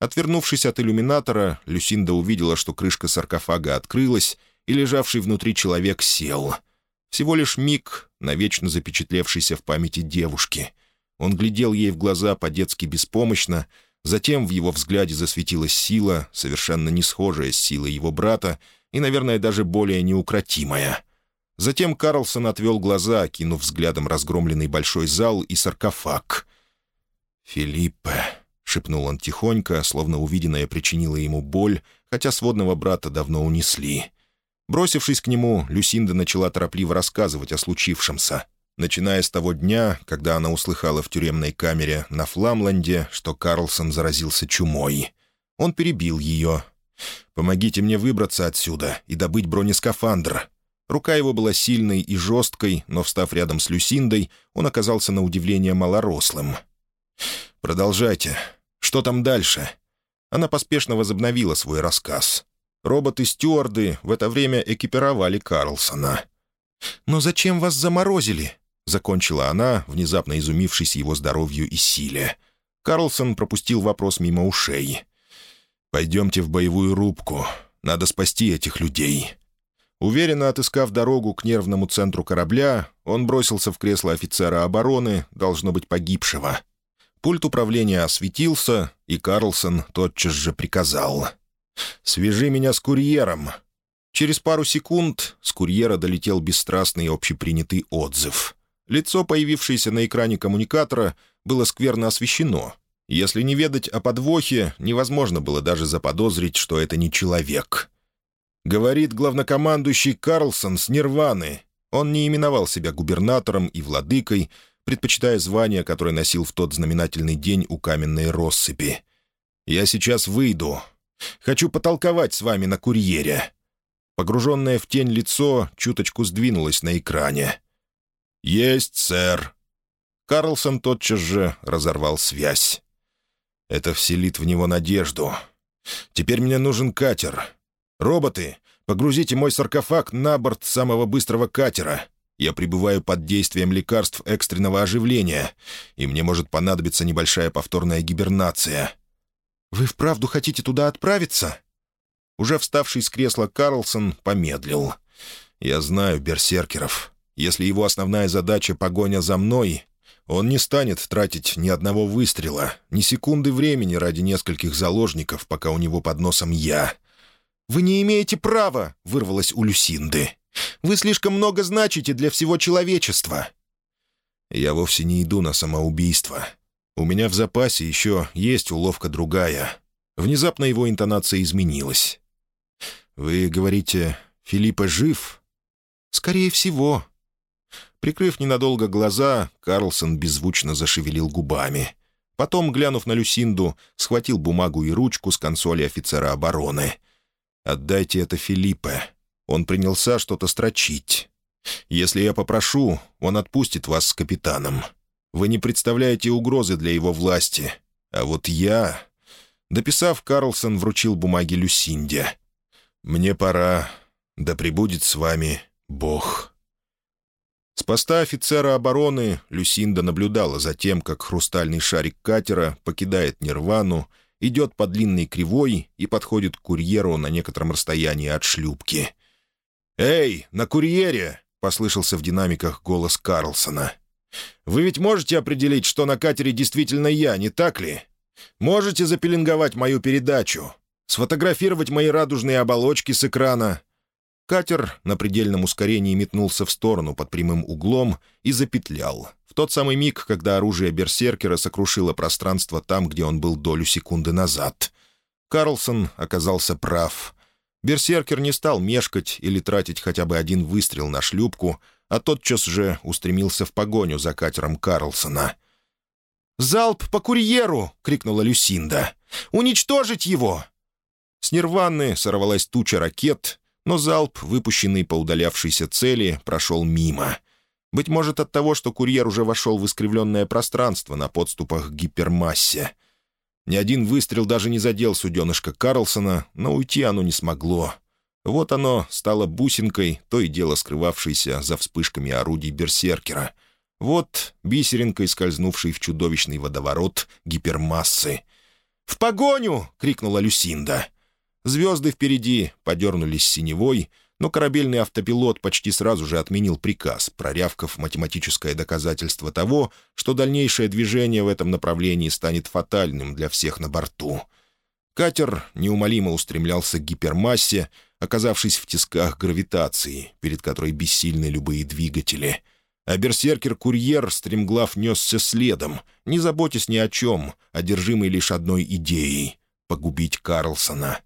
Отвернувшись от иллюминатора, Люсинда увидела, что крышка саркофага открылась, и лежавший внутри человек сел. Всего лишь миг, навечно запечатлевшийся в памяти девушки. Он глядел ей в глаза по-детски беспомощно, затем в его взгляде засветилась сила, совершенно не схожая с силой его брата, и, наверное, даже более неукротимая. Затем Карлсон отвел глаза, кинув взглядом разгромленный большой зал и саркофаг. «Филиппе», — шепнул он тихонько, словно увиденное причинило ему боль, хотя сводного брата давно унесли. Бросившись к нему, Люсинда начала торопливо рассказывать о случившемся, начиная с того дня, когда она услыхала в тюремной камере на Фламленде, что Карлсон заразился чумой. Он перебил ее. «Помогите мне выбраться отсюда и добыть бронескафандр». Рука его была сильной и жесткой, но, встав рядом с Люсиндой, он оказался на удивление малорослым. «Продолжайте. Что там дальше?» Она поспешно возобновила свой рассказ. Роботы-стюарды в это время экипировали Карлсона. «Но зачем вас заморозили?» — закончила она, внезапно изумившись его здоровью и силе. Карлсон пропустил вопрос мимо ушей. «Пойдемте в боевую рубку. Надо спасти этих людей». Уверенно отыскав дорогу к нервному центру корабля, он бросился в кресло офицера обороны, должно быть погибшего. Пульт управления осветился, и Карлсон тотчас же приказал. «Свяжи меня с курьером». Через пару секунд с курьера долетел бесстрастный общепринятый отзыв. Лицо, появившееся на экране коммуникатора, было скверно освещено. Если не ведать о подвохе, невозможно было даже заподозрить, что это не человек. Говорит главнокомандующий Карлсон с Нирваны. Он не именовал себя губернатором и владыкой, предпочитая звание, которое носил в тот знаменательный день у каменной россыпи. «Я сейчас выйду. Хочу потолковать с вами на курьере». Погруженное в тень лицо чуточку сдвинулось на экране. «Есть, сэр». Карлсон тотчас же разорвал связь. Это вселит в него надежду. «Теперь мне нужен катер. Роботы, погрузите мой саркофаг на борт самого быстрого катера. Я пребываю под действием лекарств экстренного оживления, и мне может понадобиться небольшая повторная гибернация». «Вы вправду хотите туда отправиться?» Уже вставший с кресла Карлсон помедлил. «Я знаю берсеркеров. Если его основная задача — погоня за мной, он не станет тратить ни одного выстрела, ни секунды времени ради нескольких заложников, пока у него под носом я». «Вы не имеете права!» — вырвалось у Люсинды. Вы слишком много значите для всего человечества». «Я вовсе не иду на самоубийство. У меня в запасе еще есть уловка другая». Внезапно его интонация изменилась. «Вы говорите, Филиппа жив?» «Скорее всего». Прикрыв ненадолго глаза, Карлсон беззвучно зашевелил губами. Потом, глянув на Люсинду, схватил бумагу и ручку с консоли офицера обороны. «Отдайте это Филиппе. Он принялся что-то строчить. «Если я попрошу, он отпустит вас с капитаном. Вы не представляете угрозы для его власти. А вот я...» Дописав, Карлсон вручил бумаги Люсинде. «Мне пора. Да пребудет с вами Бог». С поста офицера обороны Люсинда наблюдала за тем, как хрустальный шарик катера покидает Нирвану, идет по длинной кривой и подходит к курьеру на некотором расстоянии от шлюпки. «Эй, на курьере!» — послышался в динамиках голос Карлсона. «Вы ведь можете определить, что на катере действительно я, не так ли? Можете запеленговать мою передачу, сфотографировать мои радужные оболочки с экрана?» Катер на предельном ускорении метнулся в сторону под прямым углом и запетлял. В тот самый миг, когда оружие берсеркера сокрушило пространство там, где он был долю секунды назад. Карлсон оказался прав. Берсеркер не стал мешкать или тратить хотя бы один выстрел на шлюпку, а тотчас же устремился в погоню за катером Карлсона. «Залп по курьеру!» — крикнула Люсинда. «Уничтожить его!» С нирваны сорвалась туча ракет, но залп, выпущенный по удалявшейся цели, прошел мимо. Быть может, от того, что курьер уже вошел в искривленное пространство на подступах к гипермассе. Ни один выстрел даже не задел суденышко Карлсона, но уйти оно не смогло. Вот оно стало бусинкой, то и дело скрывавшейся за вспышками орудий берсеркера. Вот бисеринкой, скользнувшей в чудовищный водоворот гипермассы. «В погоню!» — крикнула Люсинда. Звезды впереди подернулись синевой — но корабельный автопилот почти сразу же отменил приказ, прорявкав математическое доказательство того, что дальнейшее движение в этом направлении станет фатальным для всех на борту. Катер неумолимо устремлялся к гипермассе, оказавшись в тисках гравитации, перед которой бессильны любые двигатели. А берсеркер-курьер стремглав несся следом, не заботясь ни о чем, одержимый лишь одной идеей — погубить Карлсона.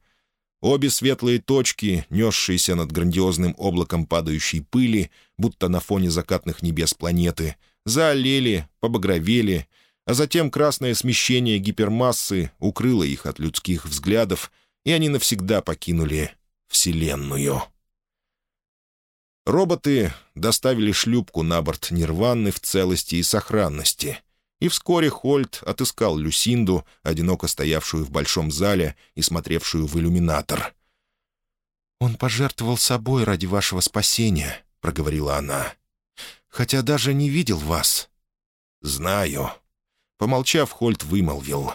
Обе светлые точки, несшиеся над грандиозным облаком падающей пыли, будто на фоне закатных небес планеты, заолели, побагровели, а затем красное смещение гипермассы укрыло их от людских взглядов, и они навсегда покинули Вселенную. Роботы доставили шлюпку на борт Нирваны в целости и сохранности. И вскоре Хольт отыскал Люсинду, одиноко стоявшую в большом зале и смотревшую в иллюминатор. «Он пожертвовал собой ради вашего спасения», — проговорила она. «Хотя даже не видел вас». «Знаю». Помолчав, Хольт вымолвил.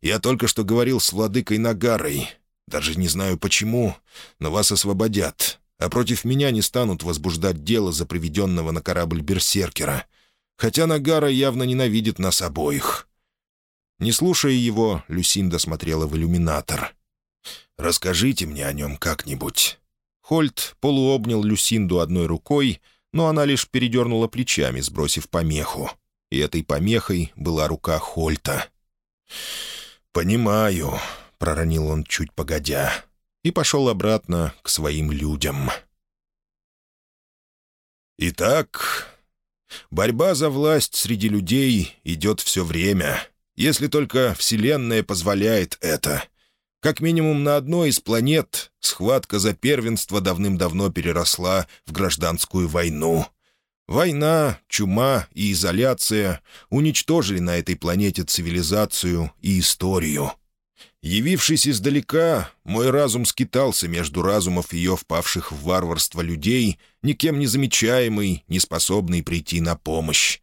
«Я только что говорил с владыкой Нагарой. Даже не знаю почему, но вас освободят а против меня не станут возбуждать дело за приведенного на корабль берсеркера. Хотя Нагара явно ненавидит нас обоих». Не слушая его, Люсинда смотрела в иллюминатор. «Расскажите мне о нем как-нибудь». Хольт полуобнял Люсинду одной рукой, но она лишь передернула плечами, сбросив помеху. И этой помехой была рука Хольта. «Понимаю», — проронил он чуть погодя и пошел обратно к своим людям. Итак, борьба за власть среди людей идет все время, если только Вселенная позволяет это. Как минимум на одной из планет схватка за первенство давным-давно переросла в гражданскую войну. Война, чума и изоляция уничтожили на этой планете цивилизацию и историю — Явившись издалека, мой разум скитался между разумов ее впавших в варварство людей, никем не замечаемый, не способный прийти на помощь.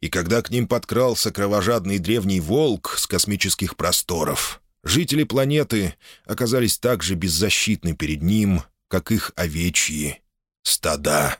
И когда к ним подкрался кровожадный древний волк с космических просторов, жители планеты оказались так же беззащитны перед ним, как их овечьи стада.